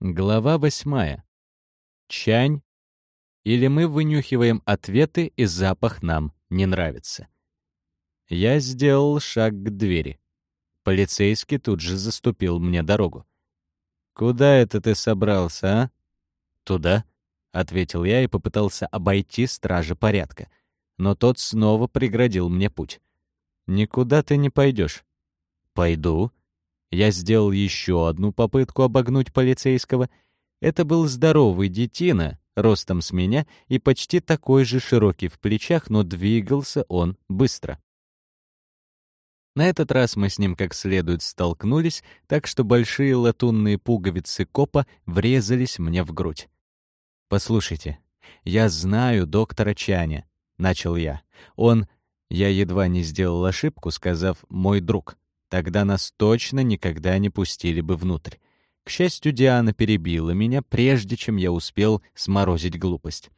Глава восьмая. Чань. Или мы вынюхиваем ответы, и запах нам не нравится. Я сделал шаг к двери. Полицейский тут же заступил мне дорогу. «Куда это ты собрался, а?» «Туда», — ответил я и попытался обойти стража порядка. Но тот снова преградил мне путь. «Никуда ты не пойдешь». «Пойду», я сделал еще одну попытку обогнуть полицейского. Это был здоровый детина, ростом с меня и почти такой же широкий в плечах, но двигался он быстро. На этот раз мы с ним как следует столкнулись, так что большие латунные пуговицы копа врезались мне в грудь. «Послушайте, я знаю доктора Чаня», — начал я. «Он...» Я едва не сделал ошибку, сказав «мой друг». Тогда нас точно никогда не пустили бы внутрь. К счастью, Диана перебила меня, прежде чем я успел сморозить глупость.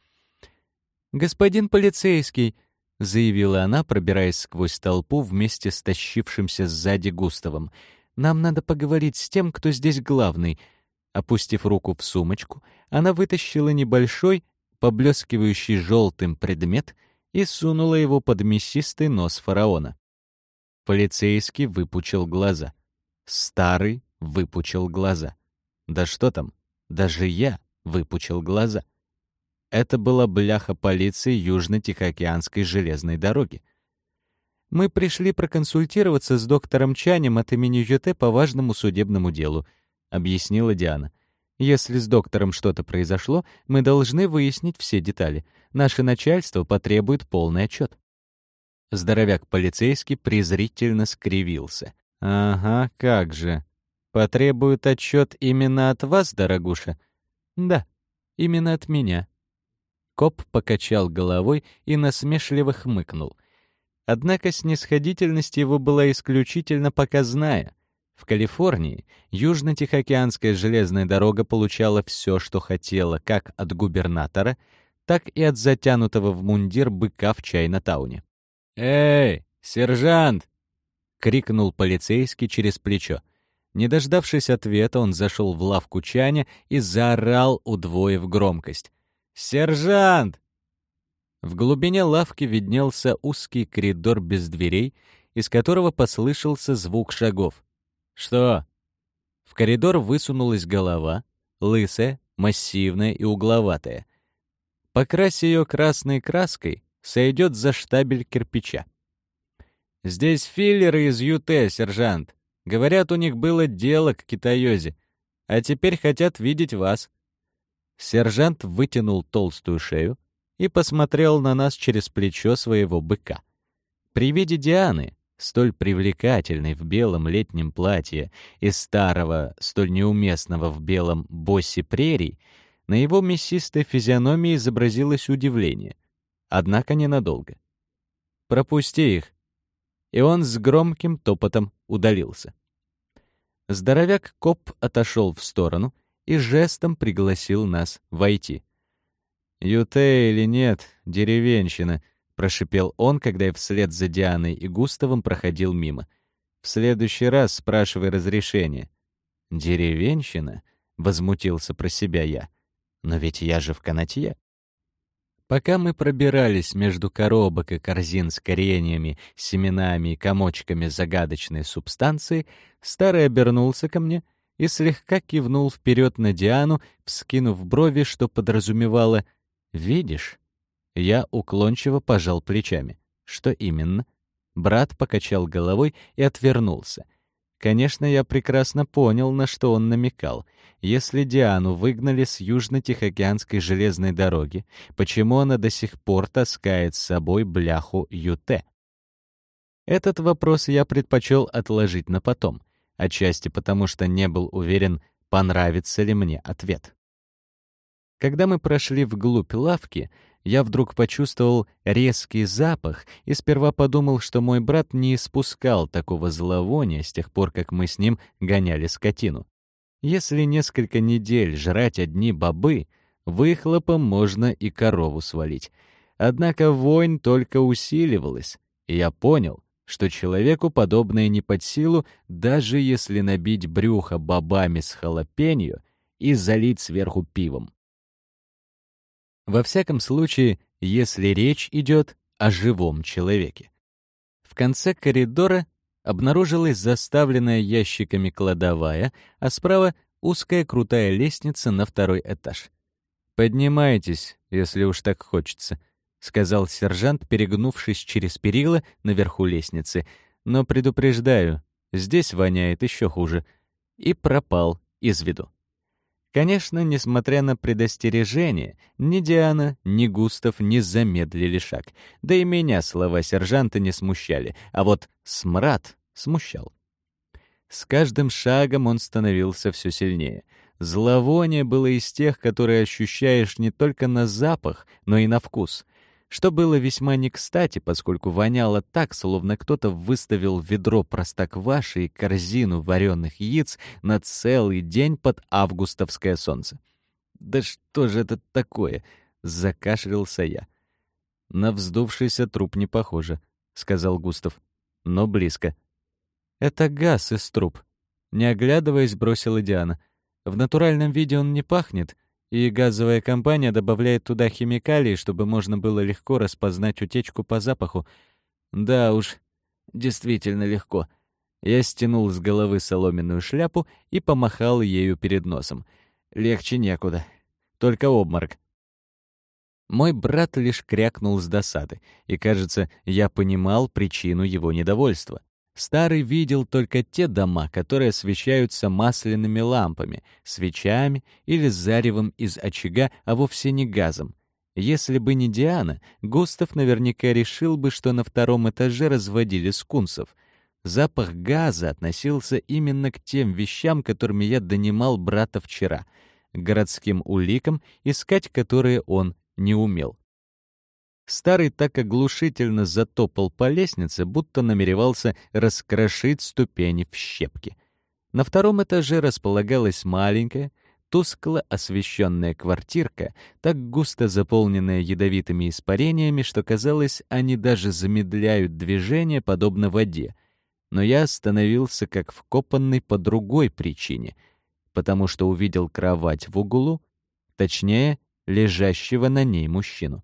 «Господин полицейский», — заявила она, пробираясь сквозь толпу вместе с тащившимся сзади Густавом, «нам надо поговорить с тем, кто здесь главный». Опустив руку в сумочку, она вытащила небольшой, поблескивающий желтым предмет и сунула его под мясистый нос фараона. Полицейский выпучил глаза. Старый выпучил глаза. Да что там, даже я выпучил глаза. Это была бляха полиции Южно-Тихоокеанской железной дороги. «Мы пришли проконсультироваться с доктором Чанем от имени ЮТ по важному судебному делу», — объяснила Диана. «Если с доктором что-то произошло, мы должны выяснить все детали. Наше начальство потребует полный отчет». Здоровяк полицейский презрительно скривился. «Ага, как же. Потребует отчет именно от вас, дорогуша?» «Да, именно от меня». Коп покачал головой и насмешливо хмыкнул. Однако снисходительность его была исключительно показная. В Калифорнии Южно-Тихоокеанская железная дорога получала все, что хотела, как от губернатора, так и от затянутого в мундир быка в Чайна-тауне. «Эй, сержант!» — крикнул полицейский через плечо. Не дождавшись ответа, он зашел в лавку Чаня и заорал, удвоив громкость. «Сержант!» В глубине лавки виднелся узкий коридор без дверей, из которого послышался звук шагов. «Что?» В коридор высунулась голова, лысая, массивная и угловатая. Покрась ее красной краской, сойдет за штабель кирпича. «Здесь филлеры из ЮТ, сержант. Говорят, у них было дело к китаёзе, а теперь хотят видеть вас». Сержант вытянул толстую шею и посмотрел на нас через плечо своего быка. При виде Дианы, столь привлекательной в белом летнем платье и старого, столь неуместного в белом боссе прерий, на его мясистой физиономии изобразилось удивление — однако ненадолго. «Пропусти их!» И он с громким топотом удалился. Здоровяк-коп отошел в сторону и жестом пригласил нас войти. «Юте или нет, деревенщина», — прошипел он, когда я вслед за Дианой и Густавом проходил мимо. «В следующий раз спрашивай разрешение». «Деревенщина?» — возмутился про себя я. «Но ведь я же в канатье». Пока мы пробирались между коробок и корзин с кореньями, семенами и комочками загадочной субстанции, старый обернулся ко мне и слегка кивнул вперед на Диану, вскинув брови, что подразумевало «Видишь?» Я уклончиво пожал плечами. «Что именно?» Брат покачал головой и отвернулся — Конечно, я прекрасно понял, на что он намекал. Если Диану выгнали с Южно-Тихоокеанской железной дороги, почему она до сих пор таскает с собой бляху ЮТ? Этот вопрос я предпочел отложить на потом, отчасти потому, что не был уверен, понравится ли мне ответ. Когда мы прошли вглубь лавки, я вдруг почувствовал резкий запах и сперва подумал, что мой брат не испускал такого зловония с тех пор, как мы с ним гоняли скотину. Если несколько недель жрать одни бобы, выхлопом можно и корову свалить. Однако вонь только усиливалась, и я понял, что человеку подобное не под силу, даже если набить брюхо бобами с халапеньо и залить сверху пивом. Во всяком случае, если речь идет о живом человеке. В конце коридора обнаружилась заставленная ящиками кладовая, а справа — узкая крутая лестница на второй этаж. «Поднимайтесь, если уж так хочется», — сказал сержант, перегнувшись через перила наверху лестницы. «Но предупреждаю, здесь воняет еще хуже». И пропал из виду. Конечно, несмотря на предостережение, ни Диана, ни Густав не замедлили шаг. Да и меня слова сержанта не смущали, а вот смрад смущал. С каждым шагом он становился все сильнее. Зловоние было из тех, которые ощущаешь не только на запах, но и на вкус — что было весьма не кстати, поскольку воняло так, словно кто-то выставил ведро простокваши и корзину вареных яиц на целый день под августовское солнце. «Да что же это такое?» — закашлялся я. «На вздувшийся труп не похоже», — сказал Густав. «Но близко». «Это газ из труб», — не оглядываясь, бросила Диана. «В натуральном виде он не пахнет, и газовая компания добавляет туда химикалии, чтобы можно было легко распознать утечку по запаху. Да уж, действительно легко. Я стянул с головы соломенную шляпу и помахал ею перед носом. Легче некуда. Только обморок. Мой брат лишь крякнул с досады, и, кажется, я понимал причину его недовольства. Старый видел только те дома, которые освещаются масляными лампами, свечами или заревом из очага, а вовсе не газом. Если бы не Диана, Густав наверняка решил бы, что на втором этаже разводили скунсов. Запах газа относился именно к тем вещам, которыми я донимал брата вчера, городским уликам, искать которые он не умел. Старый так оглушительно затопал по лестнице, будто намеревался раскрошить ступени в щепки. На втором этаже располагалась маленькая, тускло освещенная квартирка, так густо заполненная ядовитыми испарениями, что казалось, они даже замедляют движение, подобно воде. Но я остановился как вкопанный по другой причине, потому что увидел кровать в углу, точнее, лежащего на ней мужчину.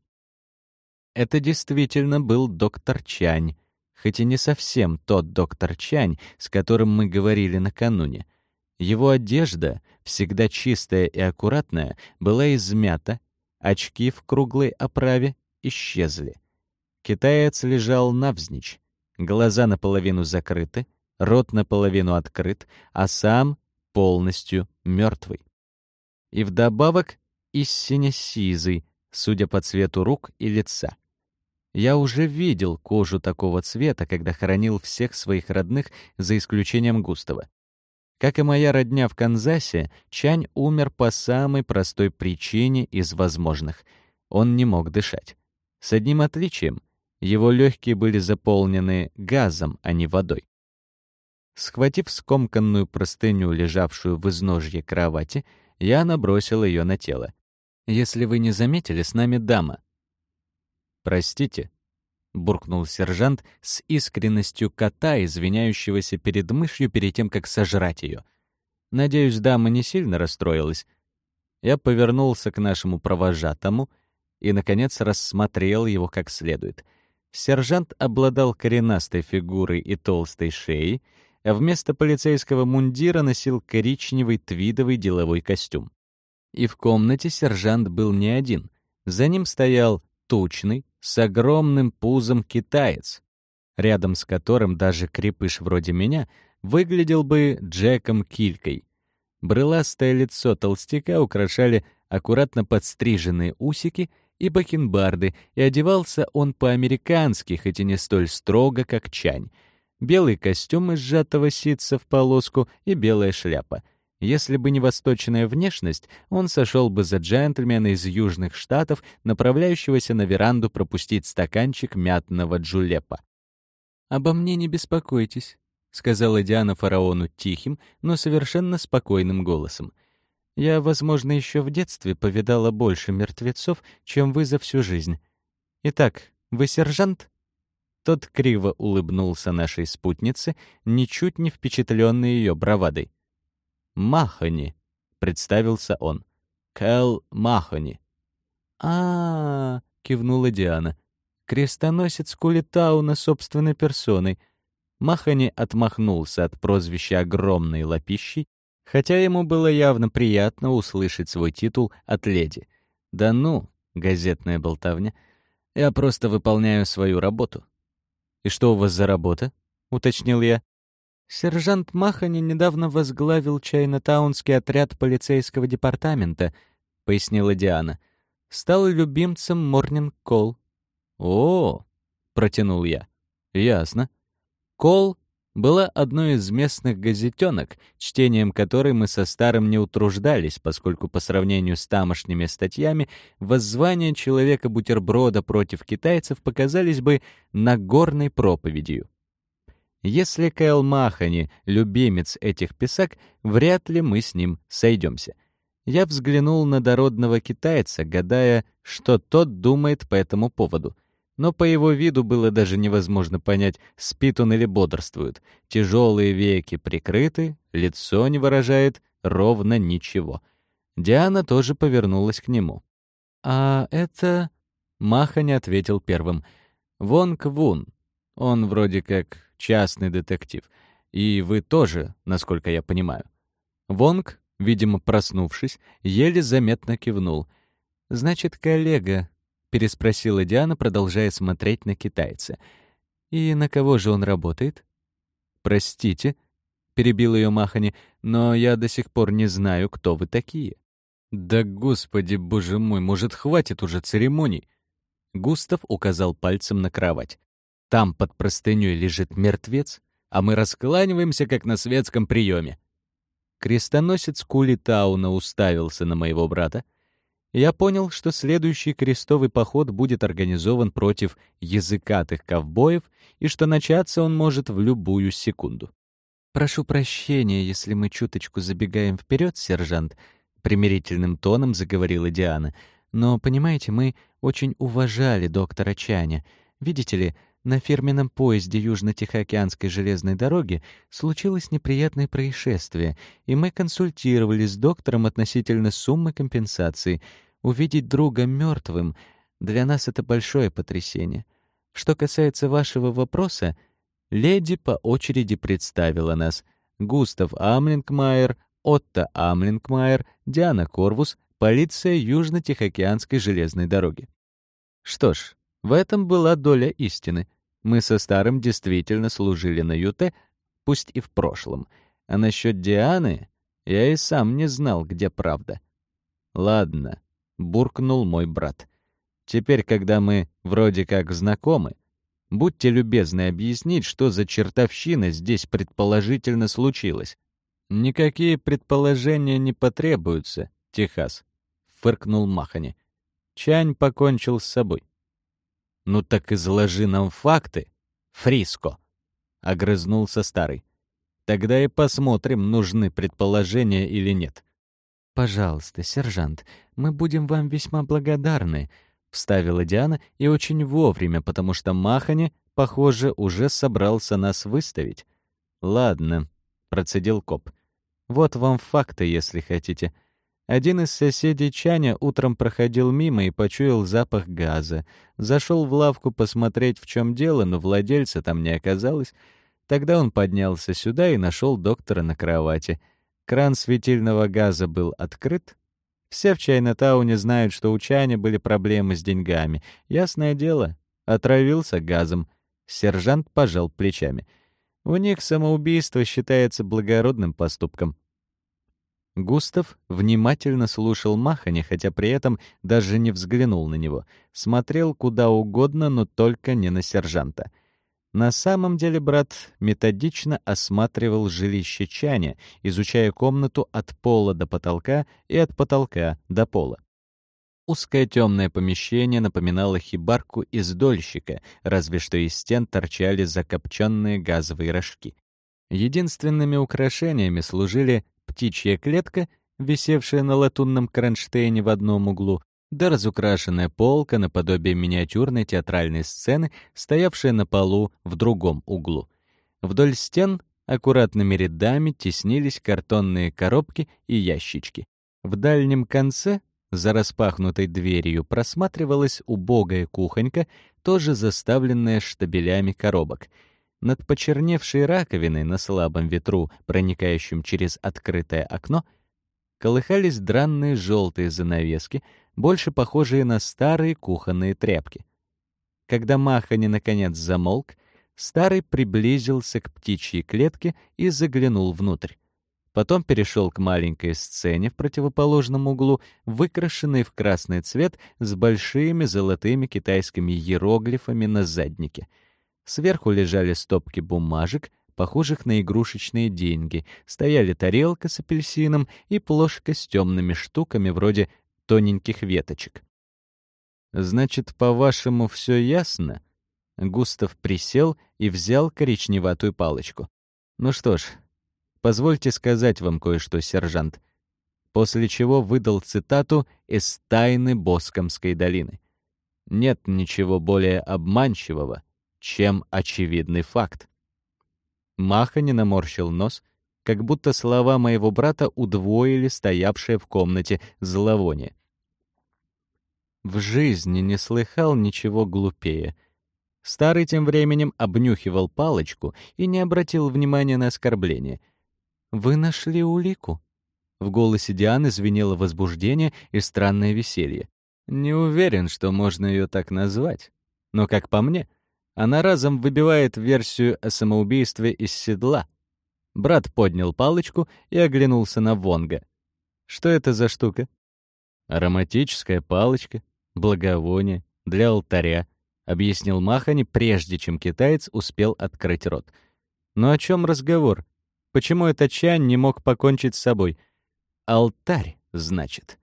Это действительно был доктор Чань, хоть и не совсем тот доктор Чань, с которым мы говорили накануне. Его одежда, всегда чистая и аккуратная, была измята, очки в круглой оправе исчезли. Китаец лежал навзничь, глаза наполовину закрыты, рот наполовину открыт, а сам полностью мертвый. И вдобавок истинно сизый, судя по цвету рук и лица. Я уже видел кожу такого цвета, когда хоронил всех своих родных, за исключением Густава. Как и моя родня в Канзасе, Чань умер по самой простой причине из возможных. Он не мог дышать. С одним отличием. Его легкие были заполнены газом, а не водой. Схватив скомканную простыню, лежавшую в изножье кровати, я набросил ее на тело. «Если вы не заметили, с нами дама. «Простите», — буркнул сержант с искренностью кота, извиняющегося перед мышью перед тем, как сожрать ее. Надеюсь, дама не сильно расстроилась. Я повернулся к нашему провожатому и, наконец, рассмотрел его как следует. Сержант обладал коренастой фигурой и толстой шеей, а вместо полицейского мундира носил коричневый твидовый деловой костюм. И в комнате сержант был не один. За ним стоял тучный, с огромным пузом китаец, рядом с которым даже крепыш вроде меня выглядел бы Джеком Килькой. Брыластое лицо толстяка украшали аккуратно подстриженные усики и бакенбарды, и одевался он по-американски, хоть и не столь строго, как Чань. Белый костюм из сжатого ситца в полоску и белая шляпа — если бы не восточная внешность, он сошел бы за джентльмена из Южных Штатов, направляющегося на веранду пропустить стаканчик мятного джулепа. «Обо мне не беспокойтесь», — сказала Диана фараону тихим, но совершенно спокойным голосом. «Я, возможно, еще в детстве повидала больше мертвецов, чем вы за всю жизнь. Итак, вы сержант?» Тот криво улыбнулся нашей спутнице, ничуть не впечатленный ее бравадой. Махани», — представился он. Кэл Махони. А, -а, -а кивнула Диана. Крестоносец Кулитауна собственной персоной. Махани отмахнулся от прозвища огромной лапищей, хотя ему было явно приятно услышать свой титул от леди. Да ну, газетная болтовня. Я просто выполняю свою работу. И что у вас за работа? уточнил я. Сержант Махани недавно возглавил Чайнатаунский отряд полицейского департамента, пояснила Диана. Стал любимцем Морнинг Кол. О, протянул я. Ясно. Кол была одной из местных газетенок, чтением которой мы со старым не утруждались, поскольку по сравнению с тамошними статьями воззвания человека-бутерброда против китайцев показались бы нагорной проповедью. Если Кэл Махани — любимец этих писак, вряд ли мы с ним сойдемся. Я взглянул на дородного китайца, гадая, что тот думает по этому поводу. Но по его виду было даже невозможно понять, спит он или бодрствует. Тяжелые веки прикрыты, лицо не выражает ровно ничего. Диана тоже повернулась к нему. «А это...» — Маха не ответил первым. «Вонг Вун. Он вроде как частный детектив. И вы тоже, насколько я понимаю». Вонг, видимо, проснувшись, еле заметно кивнул. «Значит, коллега», — переспросила Диана, продолжая смотреть на китайца. «И на кого же он работает?» «Простите», — перебил ее Махани, «но я до сих пор не знаю, кто вы такие». «Да господи, боже мой, может, хватит уже церемоний?» Густав указал пальцем на кровать. Там под простыней лежит мертвец, а мы раскланиваемся, как на светском приеме. Крестоносец Кулитауна уставился на моего брата. Я понял, что следующий крестовый поход будет организован против языкатых ковбоев и что начаться он может в любую секунду. «Прошу прощения, если мы чуточку забегаем вперед, сержант», — примирительным тоном заговорила Диана. «Но, понимаете, мы очень уважали доктора Чаня. Видите ли, на фирменном поезде Южно-Тихоокеанской железной дороги случилось неприятное происшествие, и мы консультировались с доктором относительно суммы компенсации. Увидеть друга мертвым для нас это большое потрясение. Что касается вашего вопроса, леди по очереди представила нас. Густав Амлингмайер, Отто Амлингмайер, Диана Корвус, полиция Южно-Тихоокеанской железной дороги. Что ж, в этом была доля истины. Мы со старым действительно служили на ЮТ, пусть и в прошлом. А насчет Дианы я и сам не знал, где правда. «Ладно», — буркнул мой брат. «Теперь, когда мы вроде как знакомы, будьте любезны объяснить, что за чертовщина здесь предположительно случилась». «Никакие предположения не потребуются, Техас», — фыркнул Махани. Чань покончил с собой. «Ну так изложи нам факты, Фриско!» — огрызнулся старый. «Тогда и посмотрим, нужны предположения или нет». «Пожалуйста, сержант, мы будем вам весьма благодарны», — вставила Диана, и очень вовремя, потому что Махани, похоже, уже собрался нас выставить. «Ладно», — процедил коп. «Вот вам факты, если хотите. Один из соседей Чаня утром проходил мимо и почуял запах газа. Зашел в лавку посмотреть, в чем дело, но владельца там не оказалось. Тогда он поднялся сюда и нашел доктора на кровати. Кран светильного газа был открыт. Все в Чайнатауне знают, что у Чаня были проблемы с деньгами. Ясное дело, отравился газом. Сержант пожал плечами. У них самоубийство считается благородным поступком. Густав внимательно слушал Махани, хотя при этом даже не взглянул на него. Смотрел куда угодно, но только не на сержанта. На самом деле брат методично осматривал жилище Чаня, изучая комнату от пола до потолка и от потолка до пола. Узкое темное помещение напоминало хибарку из дольщика, разве что из стен торчали закопченные газовые рожки. Единственными украшениями служили птичья клетка, висевшая на латунном кронштейне в одном углу, да разукрашенная полка наподобие миниатюрной театральной сцены, стоявшая на полу в другом углу. Вдоль стен аккуратными рядами теснились картонные коробки и ящички. В дальнем конце, за распахнутой дверью, просматривалась убогая кухонька, тоже заставленная штабелями коробок. Над почерневшей раковиной на слабом ветру, проникающем через открытое окно, колыхались дранные желтые занавески, больше похожие на старые кухонные тряпки. Когда Махани наконец замолк, старый приблизился к птичьей клетке и заглянул внутрь. Потом перешел к маленькой сцене в противоположном углу, выкрашенной в красный цвет с большими золотыми китайскими иероглифами на заднике. Сверху лежали стопки бумажек, похожих на игрушечные деньги, стояли тарелка с апельсином и плошка с темными штуками вроде тоненьких веточек. «Значит, по-вашему, все ясно?» Густав присел и взял коричневатую палочку. «Ну что ж, Позвольте сказать вам кое-что, сержант. После чего выдал цитату из «Тайны Боскомской долины». Нет ничего более обманчивого, чем очевидный факт. Маха наморщил нос, как будто слова моего брата удвоили стоявшее в комнате зловоние. В жизни не слыхал ничего глупее. Старый тем временем обнюхивал палочку и не обратил внимания на оскорбление — «Вы нашли улику?» В голосе Дианы звенело возбуждение и странное веселье. Не уверен, что можно ее так назвать. Но, как по мне, она разом выбивает версию о самоубийстве из седла. Брат поднял палочку и оглянулся на Вонга. Что это за штука? Ароматическая палочка, благовоние, для алтаря, объяснил Махани, прежде чем китаец успел открыть рот. Но о чем разговор? Почему этот Чан не мог покончить с собой? Алтарь, значит.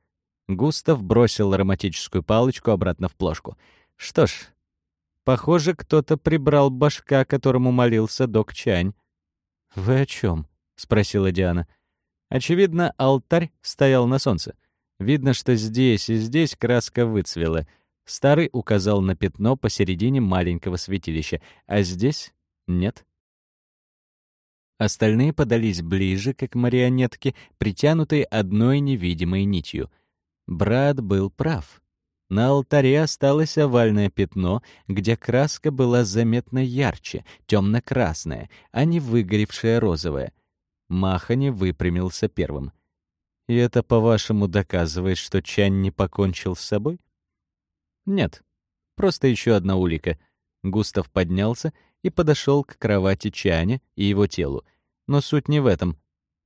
Густав бросил ароматическую палочку обратно в плошку. Что ж, похоже, кто-то прибрал башка, которому молился док Чань. «Вы о чем? спросила Диана. Очевидно, алтарь стоял на солнце. Видно, что здесь и здесь краска выцвела. Старый указал на пятно посередине маленького святилища, а здесь — нет. Остальные подались ближе, как марионетки, притянутые одной невидимой нитью. Брат был прав. На алтаре осталось овальное пятно, где краска была заметно ярче, темно-красная, а не выгоревшая розовая. Махани выпрямился первым. «И это, по-вашему, доказывает, что Чань не покончил с собой?» «Нет, просто еще одна улика». Густав поднялся и подошел к кровати Чаня и его телу. Но суть не в этом.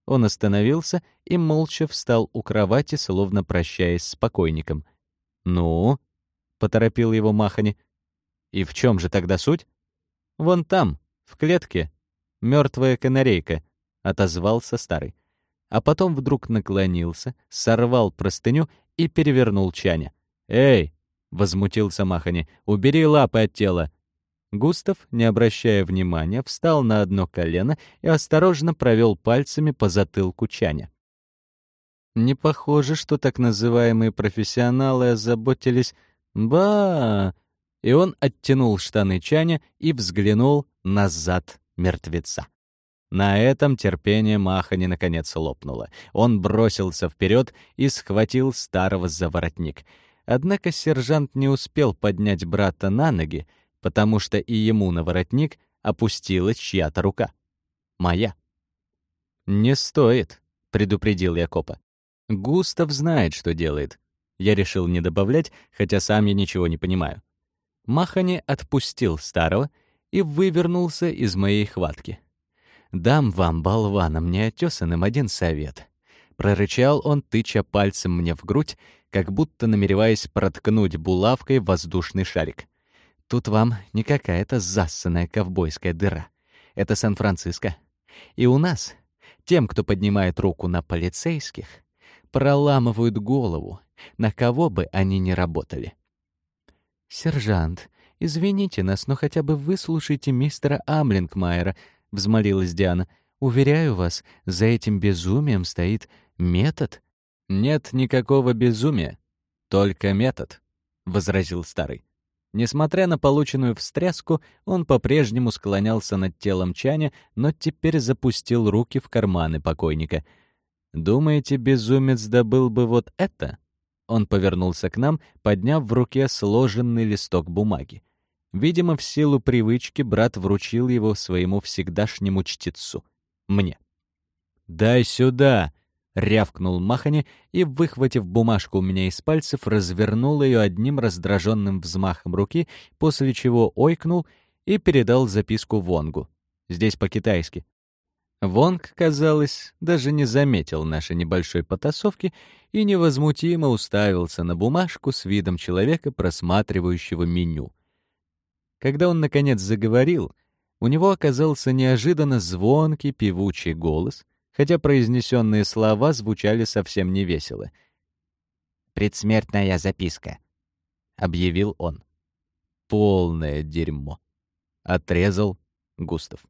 Он остановился и молча встал у кровати, словно прощаясь с покойником. «Ну?» — поторопил его Махани. «И в чем же тогда суть?» «Вон там, в клетке, мертвая канарейка», — отозвался старый. А потом вдруг наклонился, сорвал простыню и перевернул Чаня. «Эй!» — возмутился Махани. «Убери лапы от тела!» Густав, не обращая внимания, встал на одно колено и осторожно провел пальцами по затылку Чаня. Не похоже, что так называемые профессионалы озаботились «ба». И он оттянул штаны Чаня и взглянул назад мертвеца. На этом терпение Махани наконец лопнуло. Он бросился вперед и схватил старого за воротник. Однако сержант не успел поднять брата на ноги, потому что и ему на воротник опустилась чья-то рука. Моя. «Не стоит», — предупредил я копа. «Густав знает, что делает». Я решил не добавлять, хотя сам я ничего не понимаю. Махани отпустил старого и вывернулся из моей хватки. «Дам вам, болванам неотесанным, один совет», — прорычал он, тыча пальцем мне в грудь, как будто намереваясь проткнуть булавкой воздушный шарик. Тут вам не какая-то зассанная ковбойская дыра. Это Сан-Франциско. И у нас, тем, кто поднимает руку на полицейских, проламывают голову, на кого бы они ни работали. «Сержант, извините нас, но хотя бы выслушайте мистера Амлингмайера», — взмолилась Диана. «Уверяю вас, за этим безумием стоит метод». «Нет никакого безумия, только метод», — возразил старый. Несмотря на полученную встряску, он по-прежнему склонялся над телом Чаня, но теперь запустил руки в карманы покойника. Думаете, безумец добыл бы вот это? Он повернулся к нам, подняв в руке сложенный листок бумаги. Видимо, в силу привычки брат вручил его своему всегдашнему чтецу — мне. «Дай сюда!» — рявкнул Махани и, выхватив бумажку у меня из пальцев, развернул ее одним раздраженным взмахом руки, после чего ойкнул и передал записку Вонгу. Здесь по-китайски. Вонг, казалось, даже не заметил нашей небольшой потасовки и невозмутимо уставился на бумажку с видом человека, просматривающего меню. Когда он, наконец, заговорил, у него оказался неожиданно звонкий певучий голос, хотя произнесенные слова звучали совсем невесело. «Предсмертная записка», — объявил он. «Полное дерьмо», — отрезал Густав.